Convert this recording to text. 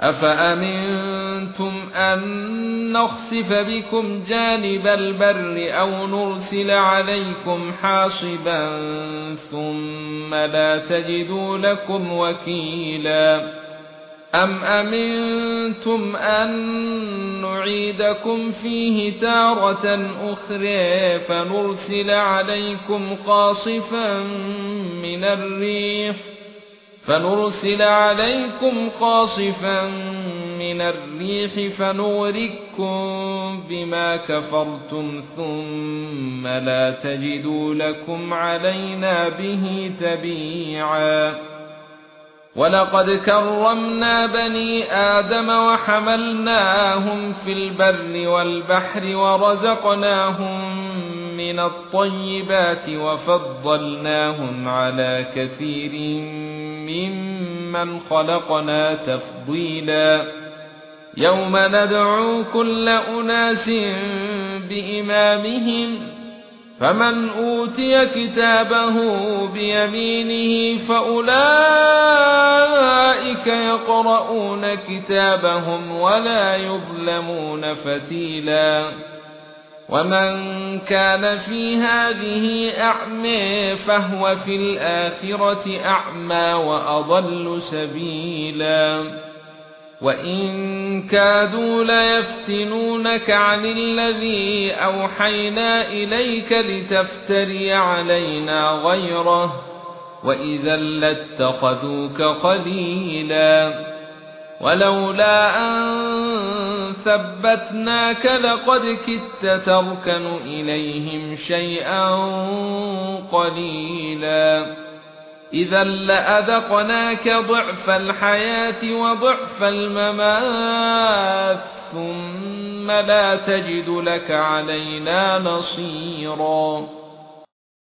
أفأمنتم أن نخسف بكم جانب البر أو نرسل عليكم حاصبا ثم لا تجدوا لكم وكيلا أم أمنتم أن نعيدكم فيه تارة أخرى فنرسل عليكم قاصفا من الريح فنرسل عليكم قاصفا من الريح فنوركم بما كفرتم ثم لا تجدوا لكم علينا به تبيعا. ولقد كرمنا بني آدم وحملناهم في البر والبحر ورزقناهم من الطيبات وفضلناهم على كثير ممن خلقنا تفضيلا. يوم ندعو كل أناس بإمامهم فمن أوتي كتابه بيمينه فأولئك يقرؤون كتابهم ولا يظلمون فتيلا. ومن كان في هذه اعمى فهو في الاخره اعمى واضل سبيلا وان كادوا ليفتنونك عن الذي اوحينا اليك لتفتري علينا غيره واذا لاتخذوك خليلا ولولا أن ثبتناك لقد كدت تركن إليهم شيئا قليلا. إذا لأذقناك ضعف الحياة وضعف الممات ثم لا تجد لك علينا نصيرا.